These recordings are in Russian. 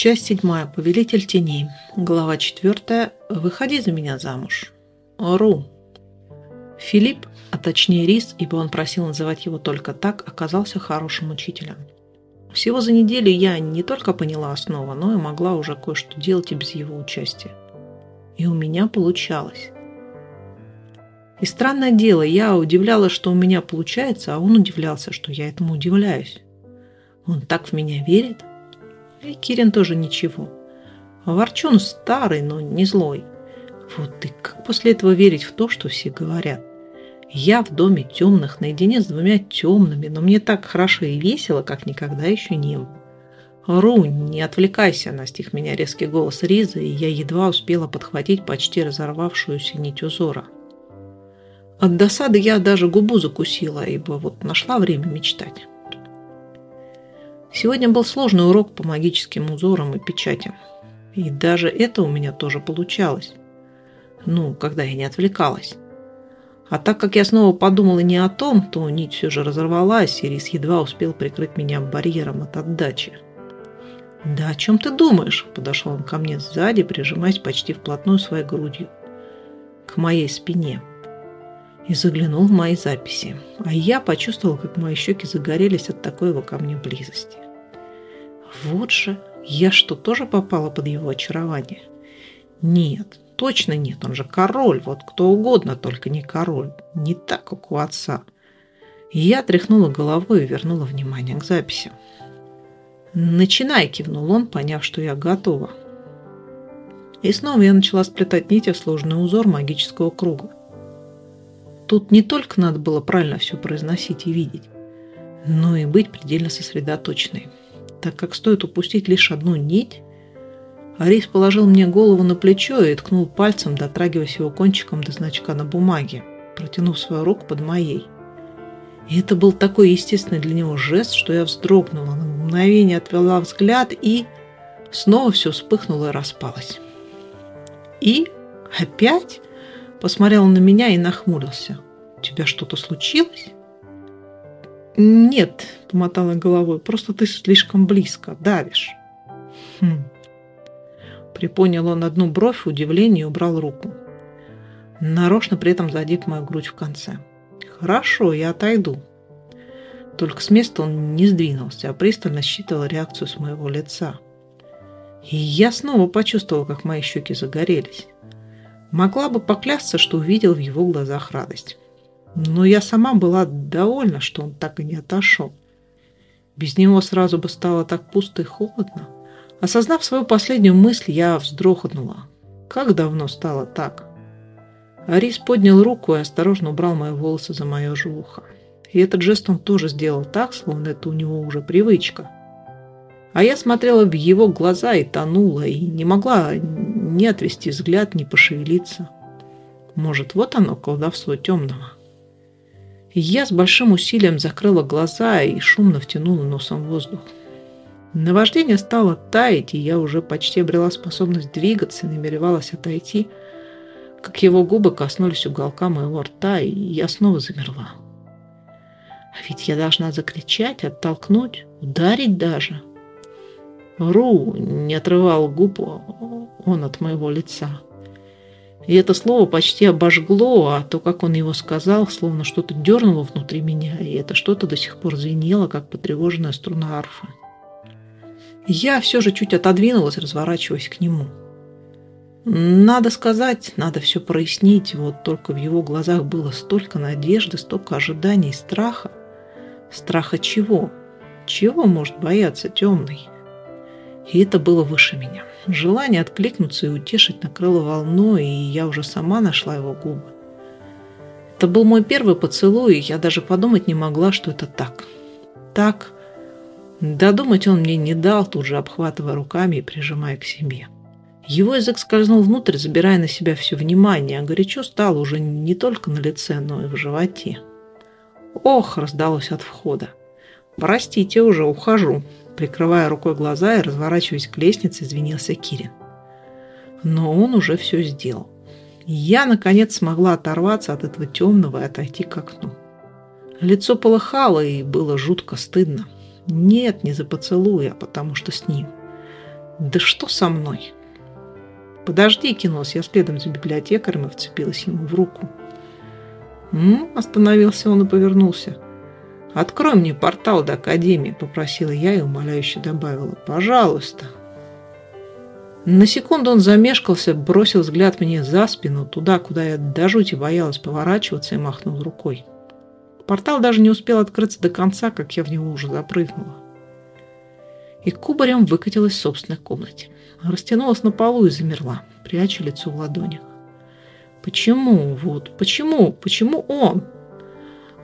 Часть седьмая. Повелитель теней. Глава четвертая. Выходи за меня замуж. Ру. Филипп, а точнее Рис, ибо он просил называть его только так, оказался хорошим учителем. Всего за неделю я не только поняла основу, но и могла уже кое-что делать и без его участия. И у меня получалось. И странное дело, я удивлялась, что у меня получается, а он удивлялся, что я этому удивляюсь. Он так в меня верит. И Кирин тоже ничего. Ворчун старый, но не злой. Вот и как после этого верить в то, что все говорят? Я в доме темных, наедине с двумя темными, но мне так хорошо и весело, как никогда еще не было. «Ру, не отвлекайся!» – настиг меня резкий голос Ризы, и я едва успела подхватить почти разорвавшуюся нить узора. От досады я даже губу закусила, ибо вот нашла время мечтать. Сегодня был сложный урок по магическим узорам и печатям. И даже это у меня тоже получалось. Ну, когда я не отвлекалась. А так как я снова подумала не о том, то нить все же разорвалась, и Рис едва успел прикрыть меня барьером от отдачи. «Да о чем ты думаешь?» – подошел он ко мне сзади, прижимаясь почти вплотную своей грудью к моей спине и заглянул в мои записи. А я почувствовала, как мои щеки загорелись от такой его ко мне близости. Вот же, я что, тоже попала под его очарование? Нет, точно нет, он же король, вот кто угодно, только не король. Не так, как у отца. Я тряхнула головой и вернула внимание к записи. «Начинай!» – кивнул он, поняв, что я готова. И снова я начала сплетать нити в сложный узор магического круга. Тут не только надо было правильно все произносить и видеть, но и быть предельно сосредоточенной, так как стоит упустить лишь одну нить. Арис положил мне голову на плечо и ткнул пальцем, дотрагиваясь его кончиком до значка на бумаге, протянув свою руку под моей. И это был такой естественный для него жест, что я вздрогнула, на мгновение отвела взгляд и снова все вспыхнуло и распалось. И опять посмотрел на меня и нахмурился. «У тебя что-то случилось?» «Нет», — помотала головой, — «просто ты слишком близко, давишь». «Хм». Припонял он одну бровь в удивлении и убрал руку. Нарочно при этом задев мою грудь в конце. «Хорошо, я отойду». Только с места он не сдвинулся, а пристально считывал реакцию с моего лица. И я снова почувствовала, как мои щеки загорелись. Могла бы поклясться, что увидел в его глазах радость. Но я сама была довольна, что он так и не отошел. Без него сразу бы стало так пусто и холодно. Осознав свою последнюю мысль, я вздрогнула. Как давно стало так? Арис поднял руку и осторожно убрал мои волосы за мое же. И этот жест он тоже сделал так, словно это у него уже привычка. А я смотрела в его глаза и тонула, и не могла ни отвести взгляд, ни пошевелиться. Может, вот оно, колдовство темного. Я с большим усилием закрыла глаза и шумно втянула носом воздух. Наваждение стало таять, и я уже почти обрела способность двигаться и намеревалась отойти, как его губы коснулись уголка моего рта, и я снова замерла. А ведь я должна закричать, оттолкнуть, ударить даже. Ру не отрывал губ он от моего лица. И это слово почти обожгло, а то, как он его сказал, словно что-то дернуло внутри меня, и это что-то до сих пор звенело, как потревоженная струна арфы. Я все же чуть отодвинулась, разворачиваясь к нему. Надо сказать, надо все прояснить, вот только в его глазах было столько надежды, столько ожиданий, страха. Страха чего? Чего может бояться темный? И это было выше меня. Желание откликнуться и утешить накрыло волной, и я уже сама нашла его губы. Это был мой первый поцелуй, и я даже подумать не могла, что это так. Так. Додумать он мне не дал, тут же обхватывая руками и прижимая к себе. Его язык скользнул внутрь, забирая на себя все внимание, а горячо стало уже не только на лице, но и в животе. «Ох!» – раздалось от входа. «Простите, уже ухожу», Прикрывая рукой глаза и разворачиваясь к лестнице, извинился Кирин. Но он уже все сделал. я, наконец, смогла оторваться от этого темного и отойти к окну. Лицо полыхало, и было жутко стыдно. Нет, не за поцелуя, а потому что с ним. Да что со мной? Подожди, кинулась я следом за библиотекарем и вцепилась ему в руку. «М?» – остановился он и повернулся. «Открой мне портал до Академии», – попросила я и умоляюще добавила. «Пожалуйста». На секунду он замешкался, бросил взгляд мне за спину, туда, куда я до жути боялась поворачиваться и махнул рукой. Портал даже не успел открыться до конца, как я в него уже запрыгнула. И кубарем выкатилась в собственной комнате. Растянулась на полу и замерла, пряча лицо в ладонях. Почему? Вот, почему? Почему он?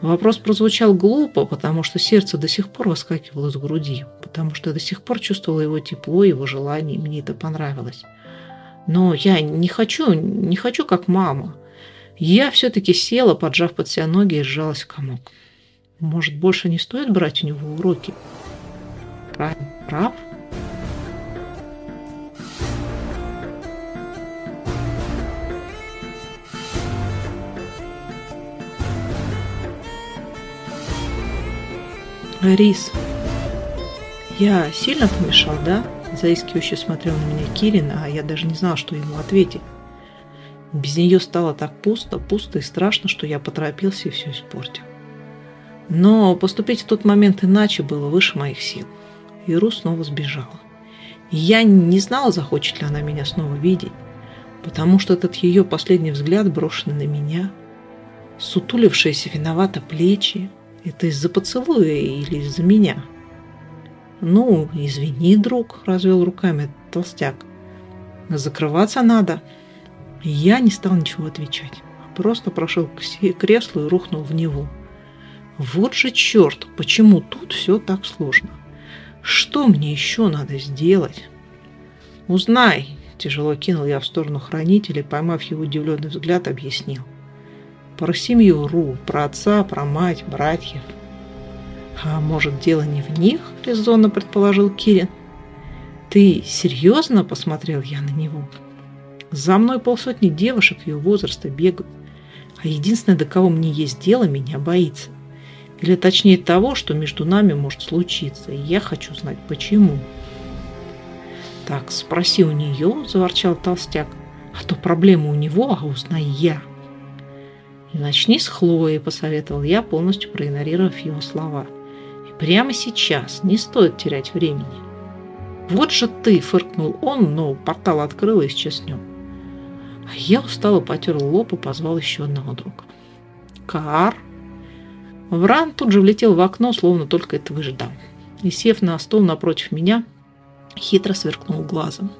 Вопрос прозвучал глупо, потому что сердце до сих пор выскакивало из груди, потому что я до сих пор чувствовала его тепло, его желание, и мне это понравилось. Но я не хочу, не хочу как мама. Я все-таки села, поджав под себя ноги и сжалась в комок. Может, больше не стоит брать у него уроки? Прав? Прав? Рис. Я сильно помешал, да? Заискивающе смотрел на меня Кирин, а я даже не знал, что ему ответить. Без нее стало так пусто, пусто и страшно, что я поторопился и все испортил. Но поступить в тот момент иначе было выше моих сил. Иру снова сбежала. я не знала, захочет ли она меня снова видеть, потому что этот ее последний взгляд, брошенный на меня, сутулившиеся виновато плечи, это из-за поцелуя или из-за меня? Ну, извини, друг, развел руками толстяк. Закрываться надо. Я не стал ничего отвечать. Просто прошел к креслу и рухнул в него. Вот же черт, почему тут все так сложно? Что мне еще надо сделать? Узнай, тяжело кинул я в сторону хранителя, поймав его удивленный взгляд, объяснил. Про семью Ру, про отца, про мать, братьев. А может, дело не в них, резонно предположил Кирин. Ты серьезно? Посмотрел я на него. За мной полсотни девушек ее возраста бегают. А единственное, до кого мне есть дело, меня боится. Или точнее того, что между нами может случиться. И я хочу знать, почему. Так, спроси у нее, заворчал толстяк. А то проблема у него, а узнай я. «И начни с Хлои», – посоветовал я, полностью проигнорировав его слова. «И прямо сейчас не стоит терять времени». «Вот же ты!» – фыркнул он, но портал открыл и исчез ним. А я устало потер лоб и позвал еще одного друга. «Кар!» Вран тут же влетел в окно, словно только этого ждал. И, сев на стол напротив меня, хитро сверкнул глазом.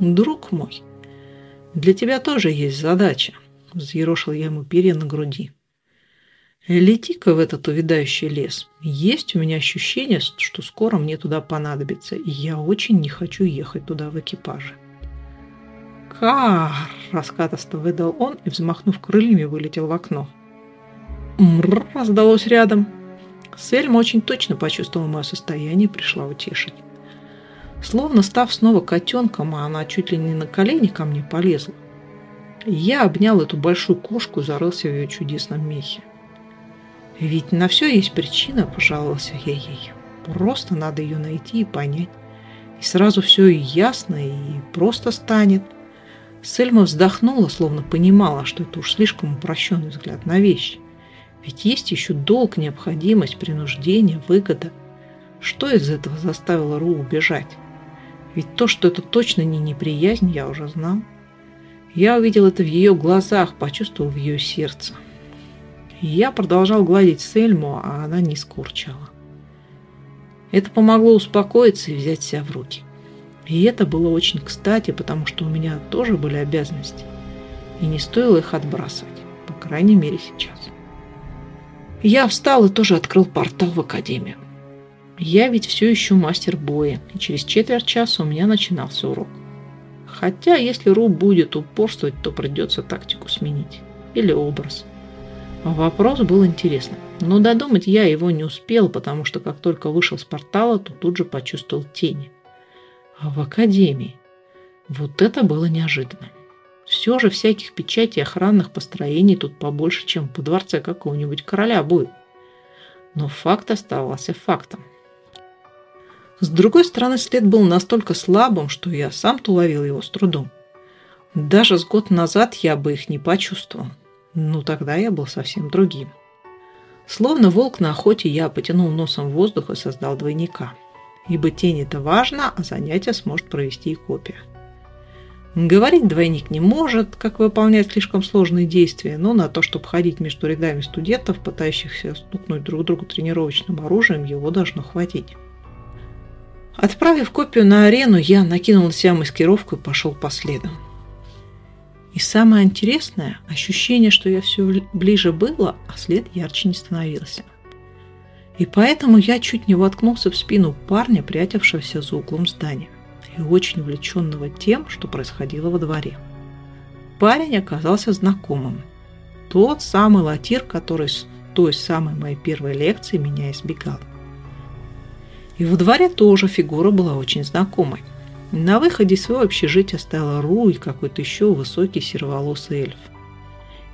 «Друг мой, для тебя тоже есть задача», Взъерошил я ему перья на груди. Лети-ка в этот увядающий лес. Есть у меня ощущение, что скоро мне туда понадобится, и я очень не хочу ехать туда в экипаже. «Кар!» – раскатисто выдал он и, взмахнув крыльями, вылетел в окно. «Мррр!» – раздалось рядом. Сельма очень точно почувствовала мое состояние и пришла утешить. Словно став снова котенком, а она чуть ли не на колени ко мне полезла. Я обнял эту большую кошку и зарылся в ее чудесном мехе. Ведь на все есть причина, пожаловался я ей. Просто надо ее найти и понять. И сразу все и ясно, и просто станет. Сельма вздохнула, словно понимала, что это уж слишком упрощенный взгляд на вещи. Ведь есть еще долг, необходимость, принуждение, выгода. Что из этого заставило Ру убежать? Ведь то, что это точно не неприязнь, я уже знал. Я увидел это в ее глазах, почувствовал в ее сердце. я продолжал гладить Сельму, а она не скорчала. Это помогло успокоиться и взять себя в руки. И это было очень кстати, потому что у меня тоже были обязанности. И не стоило их отбрасывать, по крайней мере сейчас. Я встал и тоже открыл портал в академию. Я ведь все еще мастер боя, и через четверть часа у меня начинался урок. Хотя, если Ру будет упорствовать, то придется тактику сменить. Или образ. Вопрос был интересным. Но додумать я его не успел, потому что как только вышел с портала, то тут же почувствовал тени. А в академии. Вот это было неожиданно. Все же всяких печатей охранных построений тут побольше, чем по дворце какого-нибудь короля будет. Но факт оставался фактом. С другой стороны, след был настолько слабым, что я сам-то уловил его с трудом. Даже с год назад я бы их не почувствовал. Ну, тогда я был совсем другим. Словно волк на охоте, я потянул носом воздух и создал двойника. Ибо тень это важно, а занятие сможет провести и копия. Говорить двойник не может, как выполнять слишком сложные действия, но на то, чтобы ходить между рядами студентов, пытающихся стукнуть друг друга тренировочным оружием, его должно хватить. Отправив копию на арену, я накинул на себя маскировку и пошел по следам. И самое интересное – ощущение, что я все ближе было, а след ярче не становился. И поэтому я чуть не воткнулся в спину парня, прятавшегося за углом здания, и очень увлеченного тем, что происходило во дворе. Парень оказался знакомым. Тот самый латир, который с той самой моей первой лекции меня избегал. И во дворе тоже фигура была очень знакомой – на выходе из своего общежития стояла Ру и какой-то еще высокий сероволосый эльф.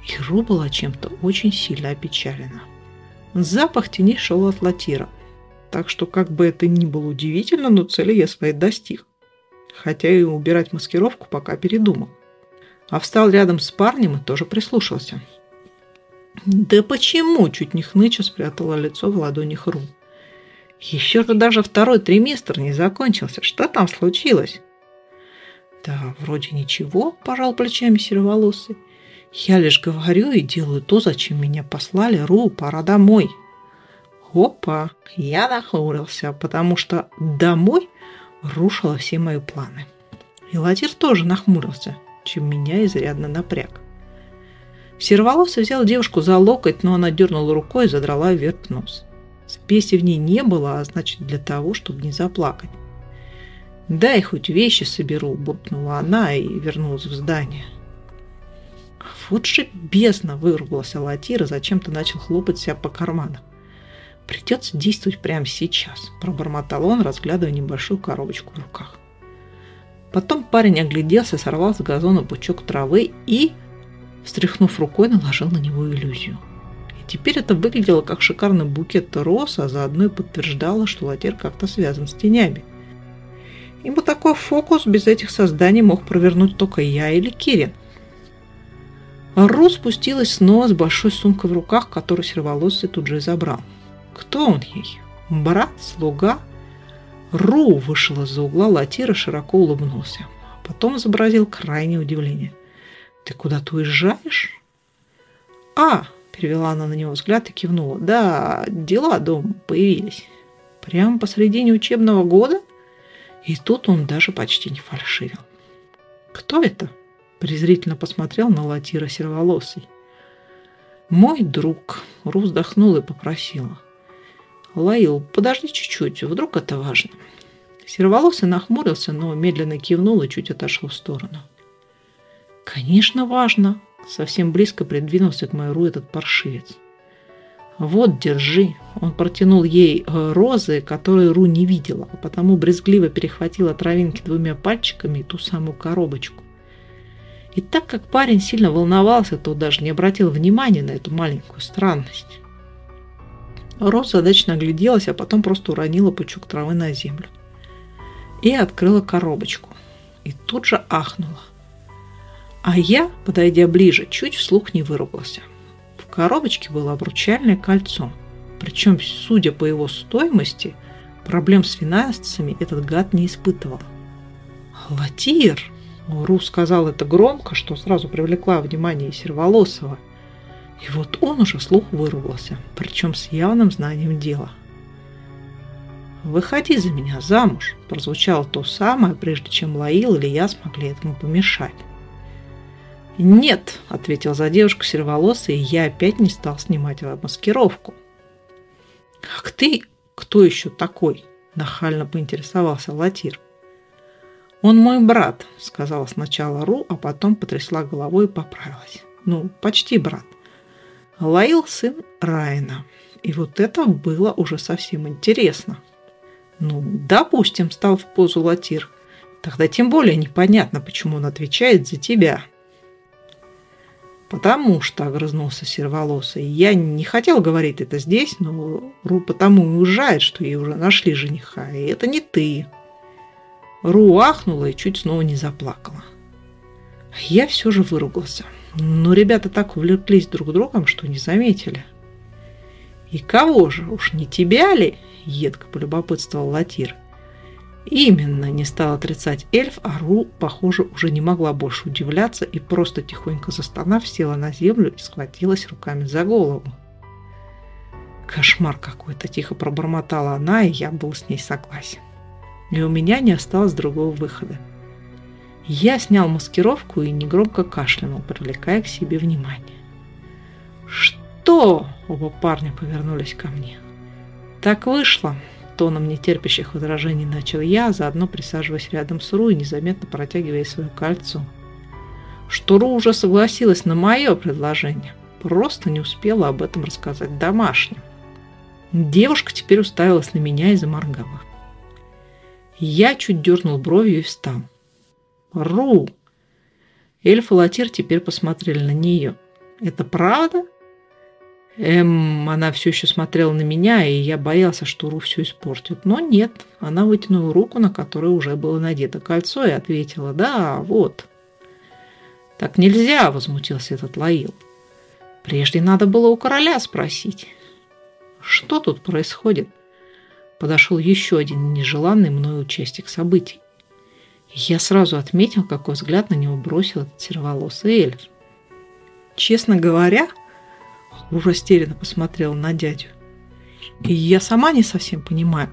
И Ру была чем-то очень сильно опечалена. Запах тени шел от латира, так что как бы это ни было удивительно, но цели я своей достиг. Хотя и убирать маскировку пока передумал. А встал рядом с парнем и тоже прислушался. «Да почему?» – чуть не хныча спрятала лицо в ладонях Ру. Еще же даже второй триместр не закончился. Что там случилось? Да, вроде ничего, пожал плечами сероволосый. Я лишь говорю и делаю то, зачем меня послали. Ру, пора домой. Опа, я нахмурился, потому что домой рушило все мои планы. И Латир тоже нахмурился, чем меня изрядно напряг. Серволосый взял девушку за локоть, но она дернула рукой и задрала вверх нос. Спеси в ней не было, а значит для того, чтобы не заплакать. «Дай хоть вещи соберу», – буркнула она и вернулась в здание. Вот же бездна выругался Латира, зачем-то начал хлопать себя по карманам. «Придется действовать прямо сейчас», – пробормотал он, разглядывая небольшую коробочку в руках. Потом парень огляделся, сорвал с газона пучок травы и, встряхнув рукой, наложил на него иллюзию. Теперь это выглядело как шикарный букет роз, а заодно и подтверждало, что латер как-то связан с тенями. Ибо такой фокус без этих созданий мог провернуть только я или Кирин. Ру спустилась снова с большой сумкой в руках, которую серволосый тут же и забрал. Кто он ей? Брат? Слуга? Ру вышел из-за угла латира, широко улыбнулся. Потом изобразил крайнее удивление. «Ты куда-то уезжаешь?» «А, Перевела она на него взгляд и кивнула. Да, дела дома появились. Прямо посредине учебного года? И тут он даже почти не фальшивил. Кто это? Презрительно посмотрел на Латира серволосый. Мой друг. Ру вздохнула и попросила. Лаил, подожди чуть-чуть, вдруг это важно. Серволосый нахмурился, но медленно кивнул и чуть отошел в сторону. «Конечно, важно!» Совсем близко придвинулся к Майру этот паршивец. «Вот, держи!» Он протянул ей э, розы, которые Ру не видела, а потому брезгливо перехватила травинки двумя пальчиками и ту самую коробочку. И так как парень сильно волновался, то даже не обратил внимания на эту маленькую странность. Роза задачно огляделась, а потом просто уронила пучок травы на землю. И открыла коробочку. И тут же ахнула – а я, подойдя ближе, чуть вслух не выругался. В коробочке было обручальное кольцо. Причем, судя по его стоимости, проблем с финансами этот гад не испытывал. «Латир!» Ру сказал это громко, что сразу привлекла внимание Серволосова. И вот он уже вслух выругался, причем с явным знанием дела. «Выходи за меня замуж!» прозвучало то самое, прежде чем Лаил или я смогли этому помешать. «Нет», – ответил за девушку серволосый, и я опять не стал снимать маскировку. «Как ты? Кто еще такой?» – нахально поинтересовался Латир. «Он мой брат», – сказала сначала Ру, а потом потрясла головой и поправилась. «Ну, почти брат. Лаил сын Райна. И вот это было уже совсем интересно. Ну, допустим, стал в позу Латир. Тогда тем более непонятно, почему он отвечает за тебя». Потому что, огрызнулся серволосый, я не хотел говорить это здесь, но Ру потому и уезжает, что ей уже нашли жениха, и это не ты. Ру ахнула и чуть снова не заплакала. Я все же выругался. Но ребята так увлеклись друг другом, что не заметили. «И кого же? Уж не тебя ли?» – едко полюбопытствовал Латир. Именно не стал отрицать эльф, а Ру, похоже, уже не могла больше удивляться и просто тихонько застонав, села на землю и схватилась руками за голову. Кошмар какой-то, тихо пробормотала она, и я был с ней согласен. И у меня не осталось другого выхода. Я снял маскировку и негромко кашлянул, привлекая к себе внимание. «Что?» – оба парня повернулись ко мне. «Так вышло», тоном нетерпящих возражений начал я, заодно присаживаясь рядом с Ру и незаметно протягивая свое кольцо. Что Ру уже согласилась на мое предложение, просто не успела об этом рассказать домашним. Девушка теперь уставилась на меня и заморгала. Я чуть дернул бровью и встал. «Ру!» Эльф и Латир теперь посмотрели на нее. «Это правда?» Эм, она все еще смотрела на меня, и я боялся, что Ру все испортит. Но нет, она вытянула руку, на которой уже было надето кольцо, и ответила «Да, вот». «Так нельзя», — возмутился этот Лаил. «Прежде надо было у короля спросить». «Что тут происходит?» Подошел еще один нежеланный мною участник событий. Я сразу отметил, какой взгляд на него бросил этот серволосый эльф. Честно говоря, растерянно посмотрела на дядю. И я сама не совсем понимаю,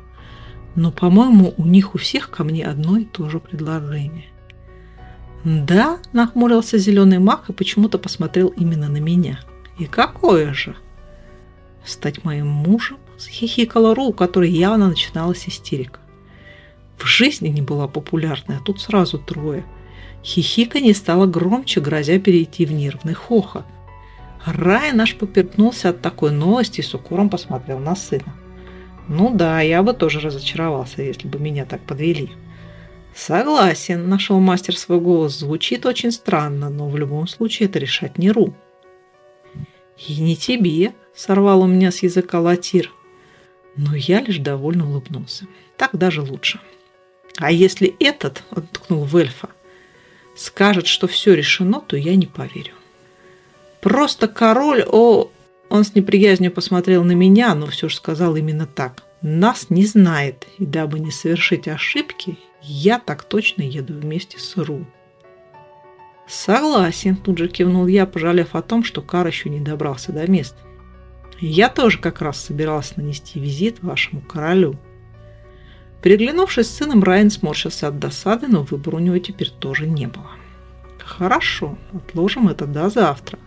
но, по-моему, у них у всех ко мне одно и то же предложение. Да, нахмурился зеленый маг и почему-то посмотрел именно на меня. И какое же? Стать моим мужем? Хихикала Ру, у которой явно начиналась истерика. В жизни не была популярной, а тут сразу трое. Хихика не стала громче, грозя перейти в нервный хохот. Рай наш поперкнулся от такой новости и с укором посмотрел на сына. Ну да, я бы тоже разочаровался, если бы меня так подвели. Согласен, нашел мастер свой голос. Звучит очень странно, но в любом случае это решать не Ру. И не тебе, сорвал у меня с языка латир. Но я лишь довольно улыбнулся. Так даже лучше. А если этот, он ткнул в эльфа, скажет, что все решено, то я не поверю. Просто король, о... Он с неприязнью посмотрел на меня, но все же сказал именно так. Нас не знает, и дабы не совершить ошибки, я так точно еду вместе с Ру. Согласен, тут же кивнул я, пожалев о том, что Кар еще не добрался до места. Я тоже как раз собирался нанести визит вашему королю. Переглянувшись с сыном, Райан сморщился от досады, но выбора у него теперь тоже не было. Хорошо, отложим это до завтра.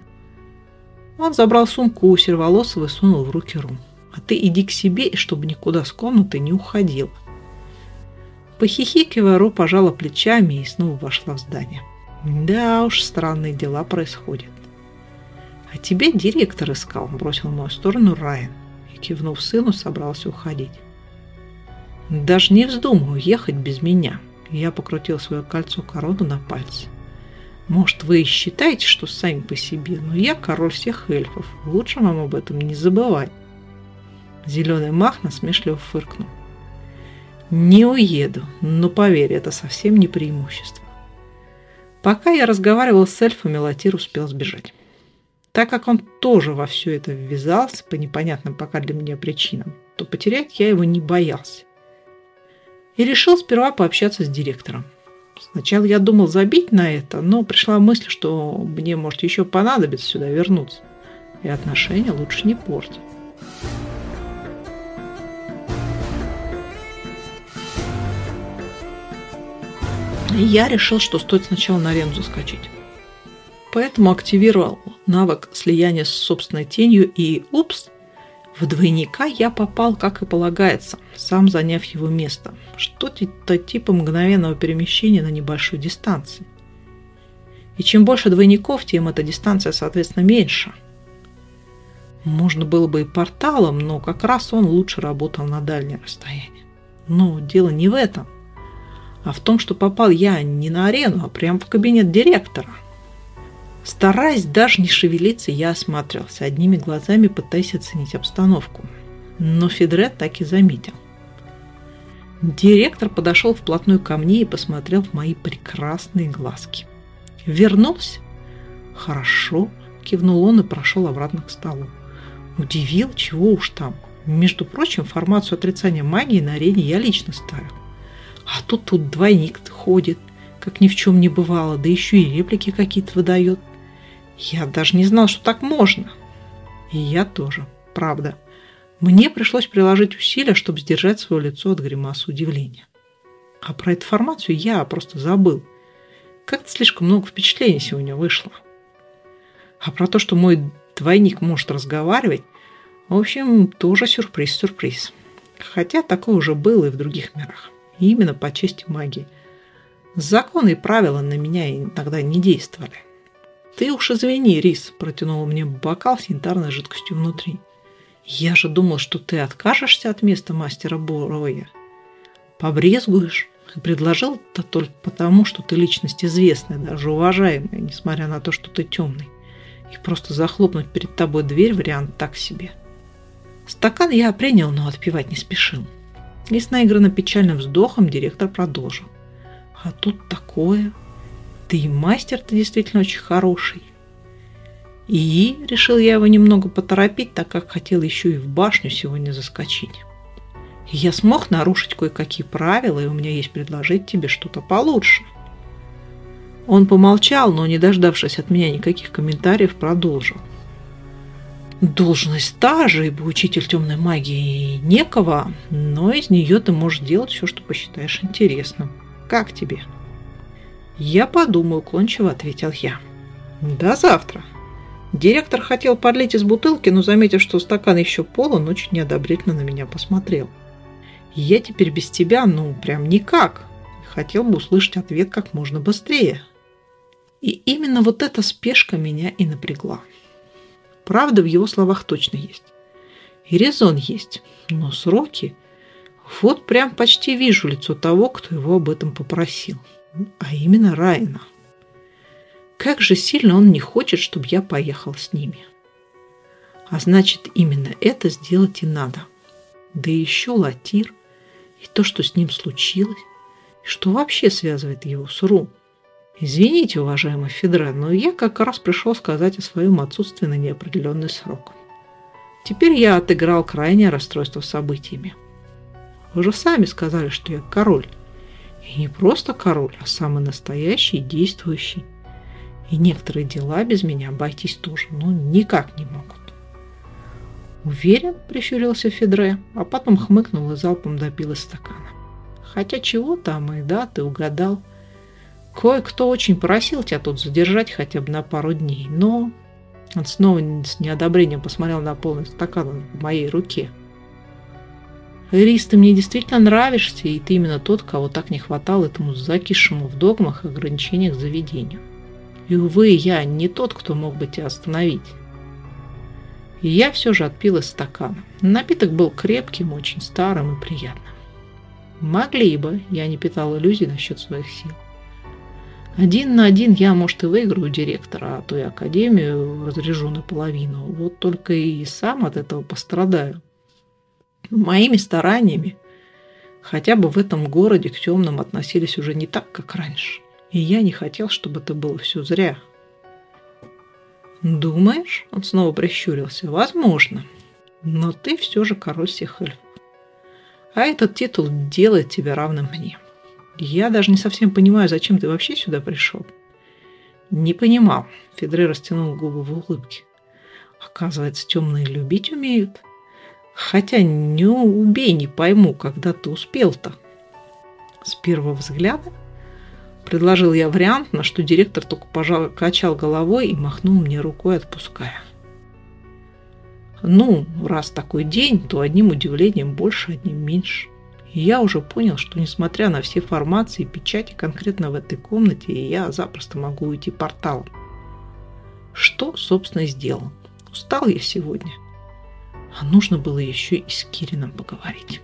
Он забрал сумку у Серволосова и сунул в руки Ру. «А ты иди к себе, чтобы никуда с комнаты не уходил». Похихикивая, Ру пожала плечами и снова вошла в здание. «Да уж, странные дела происходят». «А тебе директор искал», – бросил в мою сторону Райан. И, кивнув сыну, собрался уходить. «Даже не вздумай уехать без меня». Я покрутил свое кольцо корону на пальце. Может, вы и считаете, что сами по себе, но я король всех эльфов. Лучше вам об этом не забывать. Зеленый мах насмешливо фыркнул. Не уеду, но поверь, это совсем не преимущество. Пока я разговаривал с эльфами, Латир успел сбежать. Так как он тоже во все это ввязался по непонятным пока для меня причинам, то потерять я его не боялся. И решил сперва пообщаться с директором. Сначала я думал забить на это, но пришла мысль, что мне может еще понадобиться сюда вернуться. И отношения лучше не портить. Я решил, что стоит сначала на арену заскочить. Поэтому активировал навык слияния с собственной тенью и упс, в двойника я попал, как и полагается, сам заняв его место. Что-то типа мгновенного перемещения на небольшой дистанции. И чем больше двойников, тем эта дистанция, соответственно, меньше. Можно было бы и порталом, но как раз он лучше работал на дальнее расстояние. Но дело не в этом, а в том, что попал я не на арену, а прямо в кабинет директора. Стараясь даже не шевелиться, я осматривался, одними глазами пытаясь оценить обстановку. Но Федре так и заметил. Директор подошел вплотную ко мне и посмотрел в мои прекрасные глазки. «Вернулся?» «Хорошо», – кивнул он и прошел обратно к столу. Удивил, чего уж там. Между прочим, формацию отрицания магии на арене я лично ставил. А тут тут двойник ходит, как ни в чем не бывало, да еще и реплики какие-то выдает. Я даже не знал, что так можно. И я тоже, правда. Мне пришлось приложить усилия, чтобы сдержать свое лицо от гримаса удивления. А про эту формацию я просто забыл. Как-то слишком много впечатлений сегодня вышло. А про то, что мой двойник может разговаривать, в общем, тоже сюрприз-сюрприз. Хотя такое уже было и в других мирах. И именно по части магии. Законы и правила на меня иногда не действовали. «Ты уж извини, Рис», – протянул мне бокал с янтарной жидкостью внутри. «Я же думал, что ты откажешься от места мастера Бороя. Побрезгуешь?» Предложил это только потому, что ты личность известная, даже уважаемая, несмотря на то, что ты темный. И просто захлопнуть перед тобой дверь вариант так себе. Стакан я принял, но отпивать не спешил. И с наигранно печальным вздохом директор продолжил. А тут такое. Ты и мастер-то действительно очень хороший. И решил я его немного поторопить, так как хотел еще и в башню сегодня заскочить. я смог нарушить кое-какие правила, и у меня есть предложить тебе что-то получше. Он помолчал, но, не дождавшись от меня никаких комментариев, продолжил. Должность та же, ибо учитель темной магии некого, но из нее ты можешь делать все, что посчитаешь интересным. Как тебе? Я подумаю, уклончиво ответил я. До завтра. Директор хотел подлить из бутылки, но, заметив, что стакан еще полон, очень неодобрительно на меня посмотрел. Я теперь без тебя, ну, прям никак. Хотел бы услышать ответ как можно быстрее. И именно вот эта спешка меня и напрягла. Правда в его словах точно есть. И резон есть. Но сроки... Вот прям почти вижу лицо того, кто его об этом попросил. А именно Райна. Как же сильно он не хочет, чтобы я поехал с ними. А значит, именно это сделать и надо. Да еще Латир, и то, что с ним случилось, и что вообще связывает его с Ру. Извините, уважаемый Федра, но я как раз пришел сказать о своем отсутствии на неопределенный срок. Теперь я отыграл крайнее расстройство событиями. Вы же сами сказали, что я король. И не просто король, а самый настоящий и действующий. И некоторые дела без меня обойтись тоже, ну, никак не могут. Уверен, прищурился Федре, а потом хмыкнул и залпом допил из стакана. Хотя чего там и да, ты угадал – Кое-кто очень просил тебя тут задержать хотя бы на пару дней, но он снова с неодобрением посмотрел на полный стакан в моей руке. Рис, ты мне действительно нравишься, и ты именно тот, кого так не хватало этому закисшему в догмах и ограничениях заведению. И, увы, я не тот, кто мог бы тебя остановить. И я все же отпил из стакана. Напиток был крепким, очень старым и приятным. Могли бы, я не питал иллюзий насчет своих сил. Один на один я, может, и выиграю директора, а то и академию разрежу наполовину. Вот только и сам от этого пострадаю. Моими стараниями хотя бы в этом городе к темным относились уже не так, как раньше. И я не хотел, чтобы это было все зря. «Думаешь?» – он снова прищурился. «Возможно. Но ты все же король всех эльфов. А этот титул делает тебя равным мне». Я даже не совсем понимаю, зачем ты вообще сюда пришел. Не понимал. Федре растянул губы в улыбке. Оказывается, темные любить умеют. Хотя не убей, не пойму, когда ты успел-то. С первого взгляда предложил я вариант, на что директор только пожал, качал головой и махнул мне рукой, отпуская. Ну, раз такой день, то одним удивлением больше, одним меньше. И я уже понял, что несмотря на все формации и печати конкретно в этой комнате, я запросто могу уйти порталом. Что, собственно, сделал. Устал я сегодня. А нужно было еще и с Кирином поговорить.